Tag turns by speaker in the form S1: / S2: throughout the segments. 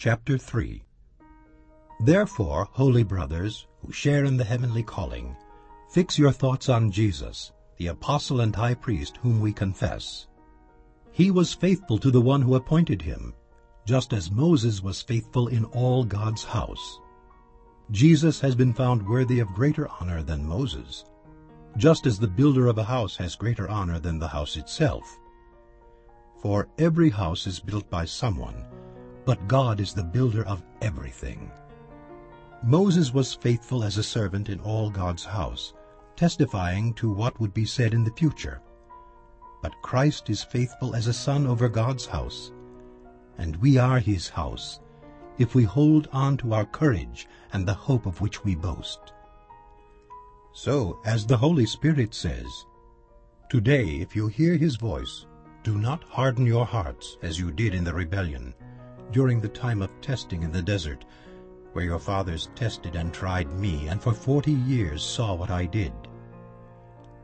S1: Chapter 3 Therefore, holy brothers, who share in the heavenly calling, fix your thoughts on Jesus, the apostle and high priest whom we confess. He was faithful to the one who appointed him, just as Moses was faithful in all God's house. Jesus has been found worthy of greater honor than Moses, just as the builder of a house has greater honor than the house itself. For every house is built by someone, but God is the builder of everything. Moses was faithful as a servant in all God's house, testifying to what would be said in the future. But Christ is faithful as a son over God's house, and we are his house, if we hold on to our courage and the hope of which we boast. So, as the Holy Spirit says, Today, if you hear his voice, do not harden your hearts as you did in the rebellion, during the time of testing in the desert, where your fathers tested and tried me, and for forty years saw what I did.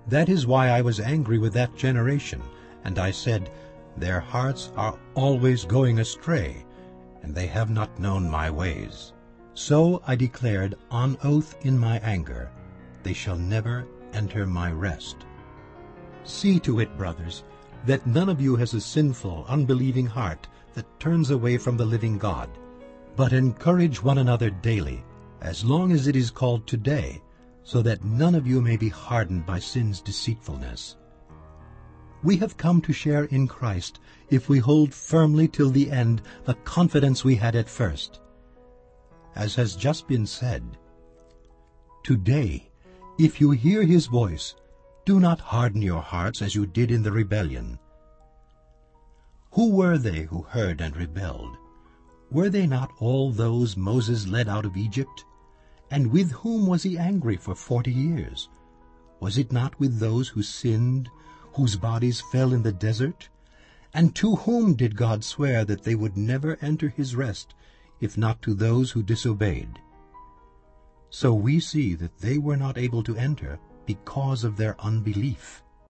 S1: That is why I was angry with that generation, and I said, Their hearts are always going astray, and they have not known my ways. So I declared on oath in my anger, They shall never enter my rest. See to it, brothers, that none of you has a sinful, unbelieving heart that turns away from the living God, but encourage one another daily, as long as it is called today, so that none of you may be hardened by sin's deceitfulness. We have come to share in Christ if we hold firmly till the end the confidence we had at first. As has just been said, Today, if you hear his voice, do not harden your hearts as you did in the rebellion. Who were they who heard and rebelled? Were they not all those Moses led out of Egypt? And with whom was he angry for forty years? Was it not with those who sinned, whose bodies fell in the desert? And to whom did God swear that they would never enter his rest, if not to those who disobeyed? So we see that they were not able to enter because of their unbelief.